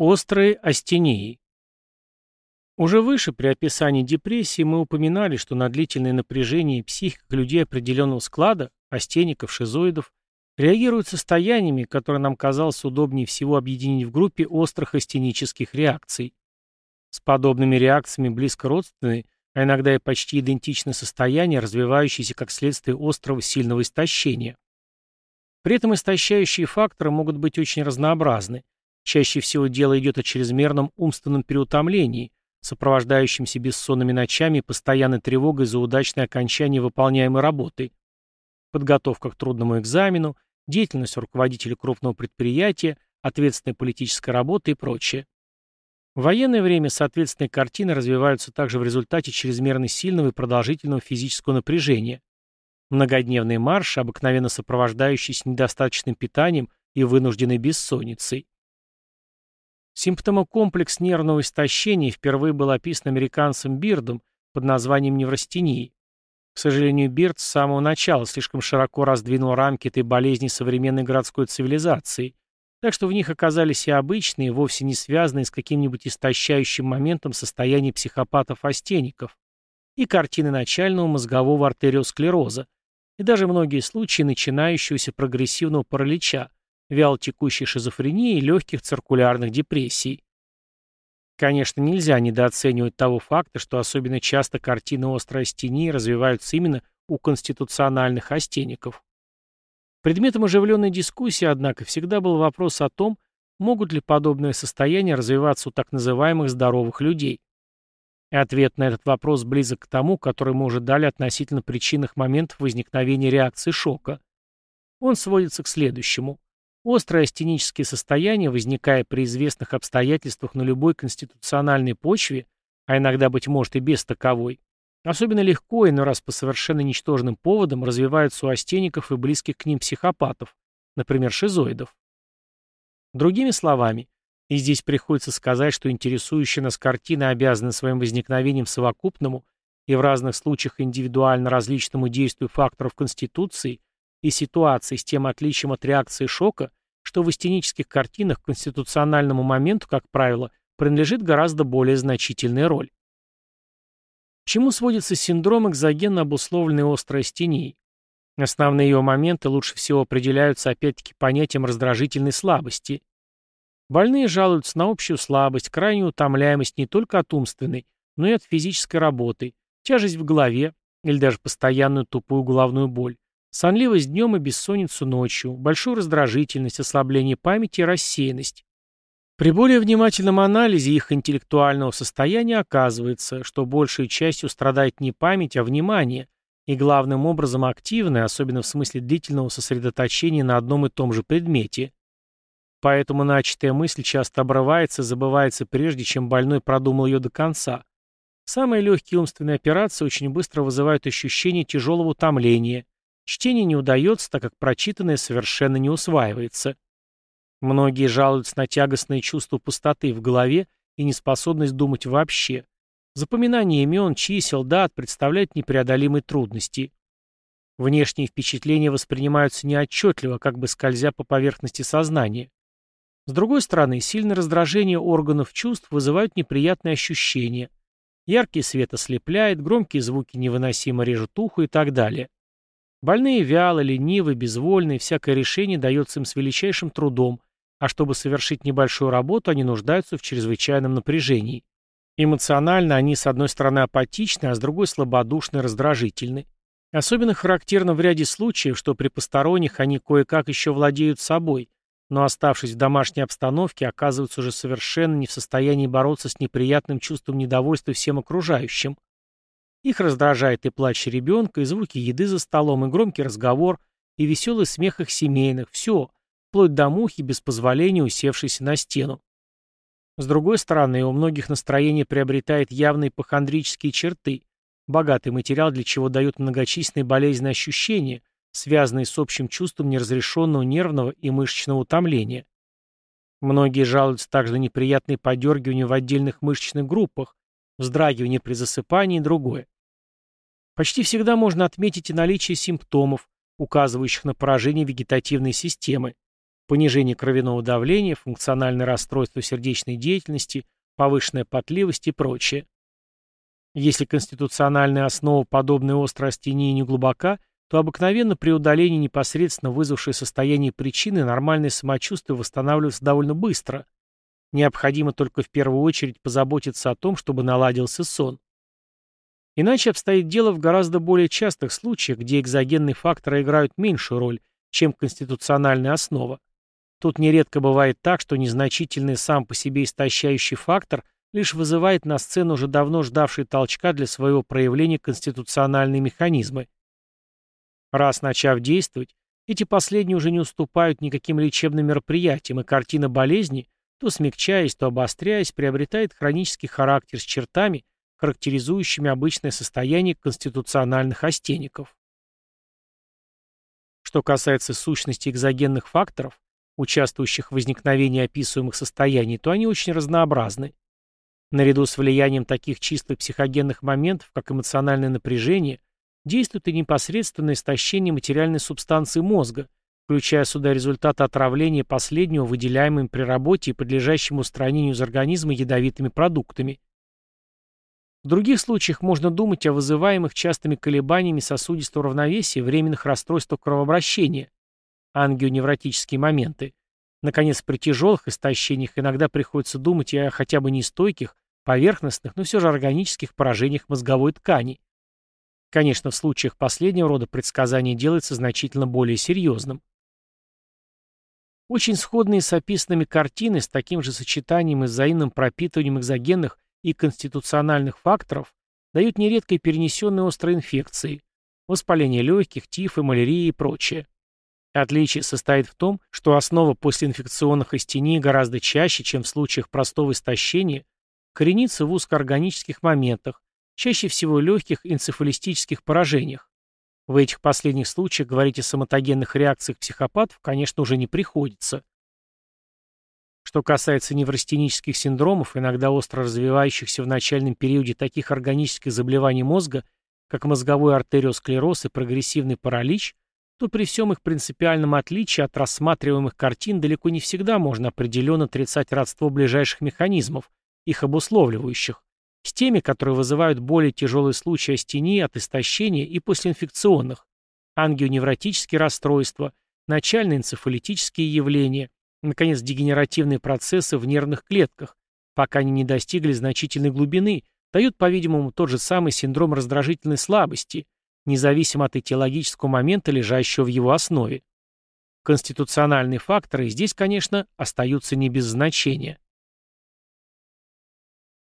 Острые астении. Уже выше при описании депрессии мы упоминали, что на длительное напряжение психика людей определенного склада, астеников, шизоидов, реагирует состояниями, которые нам казалось удобнее всего объединить в группе острых астенических реакций. С подобными реакциями близко родственны, а иногда и почти идентичны состояния, развивающиеся как следствие острого сильного истощения. При этом истощающие факторы могут быть очень разнообразны. Чаще всего дело идет о чрезмерном умственном переутомлении, сопровождающемся бессонными ночами и постоянной тревогой за удачное окончание выполняемой работы. Подготовка к трудному экзамену, деятельность руководителя крупного предприятия, ответственная политическая работа и прочее. В военное время соответственные картины развиваются также в результате чрезмерно сильного и продолжительного физического напряжения. Многодневные марши, обыкновенно сопровождающиеся недостаточным питанием и вынужденной бессонницей. Симптомокомплекс нервного истощения впервые был описан американцем Бирдом под названием неврастении. К сожалению, Бирд с самого начала слишком широко раздвинул рамки этой болезни современной городской цивилизации, так что в них оказались и обычные, вовсе не связанные с каким-нибудь истощающим моментом состояния психопатов-астеников, и картины начального мозгового артериосклероза, и даже многие случаи начинающегося прогрессивного паралича, вялотекущей шизофрении и легких циркулярных депрессий. Конечно, нельзя недооценивать того факта, что особенно часто картины острой астении развиваются именно у конституциональных астеников. Предметом оживленной дискуссии, однако, всегда был вопрос о том, могут ли подобные состояния развиваться у так называемых здоровых людей. И ответ на этот вопрос близок к тому, который мы уже дали относительно причинных моментов возникновения реакции шока. Он сводится к следующему. Острое астенические состояния, возникая при известных обстоятельствах на любой конституциональной почве, а иногда, быть может, и без таковой, особенно легко и, но раз по совершенно ничтожным поводам, развиваются у астеников и близких к ним психопатов, например, шизоидов. Другими словами, и здесь приходится сказать, что интересующие нас картины обязаны своим возникновением совокупному и в разных случаях индивидуально различному действию факторов Конституции и ситуации с тем отличием от реакции шока, что в астенических картинах конституциональному моменту, как правило, принадлежит гораздо более значительная роль. К чему сводится синдром экзогенно обусловленной острой астении? Основные ее моменты лучше всего определяются опять-таки понятием раздражительной слабости. Больные жалуются на общую слабость, крайнюю утомляемость не только от умственной, но и от физической работы, тяжесть в голове или даже постоянную тупую головную боль, Сонливость днем и бессонницу ночью, большую раздражительность, ослабление памяти и рассеянность. При более внимательном анализе их интеллектуального состояния оказывается, что большей частью страдает не память, а внимание, и главным образом активное, особенно в смысле длительного сосредоточения на одном и том же предмете. Поэтому начатая мысль часто обрывается забывается прежде, чем больной продумал ее до конца. Самые легкие умственные операции очень быстро вызывают ощущение тяжелого утомления – Чтение не удается, так как прочитанное совершенно не усваивается. Многие жалуются на тягостное чувство пустоты в голове и неспособность думать вообще. Запоминание имен, чисел, дат представляет непреодолимые трудности. Внешние впечатления воспринимаются неотчетливо, как бы скользя по поверхности сознания. С другой стороны, сильное раздражение органов чувств вызывают неприятные ощущения. Яркий свет ослепляет, громкие звуки невыносимо режут ухо и так далее. Больные вяло, ленивы, безвольны, всякое решение дается им с величайшим трудом, а чтобы совершить небольшую работу, они нуждаются в чрезвычайном напряжении. Эмоционально они, с одной стороны, апатичны, а с другой слабодушны раздражительны. Особенно характерно в ряде случаев, что при посторонних они кое-как еще владеют собой, но оставшись в домашней обстановке, оказываются уже совершенно не в состоянии бороться с неприятным чувством недовольства всем окружающим. Их раздражает и плач ребенка, и звуки еды за столом, и громкий разговор, и веселый смех их семейных, все, вплоть до мухи, без позволения усевшейся на стену. С другой стороны, у многих настроение приобретает явные похондрические черты, богатый материал для чего дает многочисленные болезненные ощущения, связанные с общим чувством неразрешенного нервного и мышечного утомления. Многие жалуются также на неприятные подергивания в отдельных мышечных группах, вздрагивание при засыпании и другое. Почти всегда можно отметить и наличие симптомов, указывающих на поражение вегетативной системы. понижение кровяного давления, функциональное расстройство сердечной деятельности, повышенная потливость и прочее. Если конституциональная основа подобной острой астении не глубока, то обыкновенно при удалении непосредственно вызвавшей состояние причины нормальное самочувствие восстанавливается довольно быстро. Необходимо только в первую очередь позаботиться о том, чтобы наладился сон. Иначе обстоит дело в гораздо более частых случаях, где экзогенные факторы играют меньшую роль, чем конституциональная основа. Тут нередко бывает так, что незначительный сам по себе истощающий фактор лишь вызывает на сцену уже давно ждавший толчка для своего проявления конституциональные механизмы. Раз начав действовать, эти последние уже не уступают никаким лечебным мероприятиям, и картина болезни, то смягчаясь, то обостряясь, приобретает хронический характер с чертами, характеризующими обычное состояние конституциональных астеников. Что касается сущности экзогенных факторов, участвующих в возникновении описываемых состояний, то они очень разнообразны. Наряду с влиянием таких чистых психогенных моментов, как эмоциональное напряжение, действует и непосредственное истощение материальной субстанции мозга, включая сюда результаты отравления последнего выделяемым при работе и подлежащим устранению из организма ядовитыми продуктами. В других случаях можно думать о вызываемых частыми колебаниями сосудистого равновесия, временных расстройствах кровообращения, ангионевротические моменты. Наконец, при тяжелых истощениях иногда приходится думать и о хотя бы нестойких, поверхностных, но все же органических поражениях мозговой ткани. Конечно, в случаях последнего рода предсказание делается значительно более серьезным. Очень сходные с описанными картины с таким же сочетанием и взаимным пропитыванием экзогенных и конституциональных факторов дают нередко перенесенные острые инфекции, воспаление легких, тифы, малярии и прочее. Отличие состоит в том, что основа послеинфекционных астений гораздо чаще, чем в случаях простого истощения, коренится в узкоорганических моментах, чаще всего легких энцефалистических поражениях. В этих последних случаях говорить о соматогенных реакциях психопатов, конечно, уже не приходится. Что касается неврастенических синдромов, иногда остро развивающихся в начальном периоде таких органических заболеваний мозга, как мозговой артериосклероз и прогрессивный паралич, то при всем их принципиальном отличии от рассматриваемых картин далеко не всегда можно определенно отрицать родство ближайших механизмов, их обусловливающих, с теми, которые вызывают более тяжелые случаи астении от истощения и послеинфекционных, ангионевротические расстройства, начальные энцефалитические явления, наконец, дегенеративные процессы в нервных клетках, пока они не достигли значительной глубины, дают, по-видимому, тот же самый синдром раздражительной слабости – независимо от этиологического момента, лежащего в его основе. Конституциональные факторы здесь, конечно, остаются не без значения.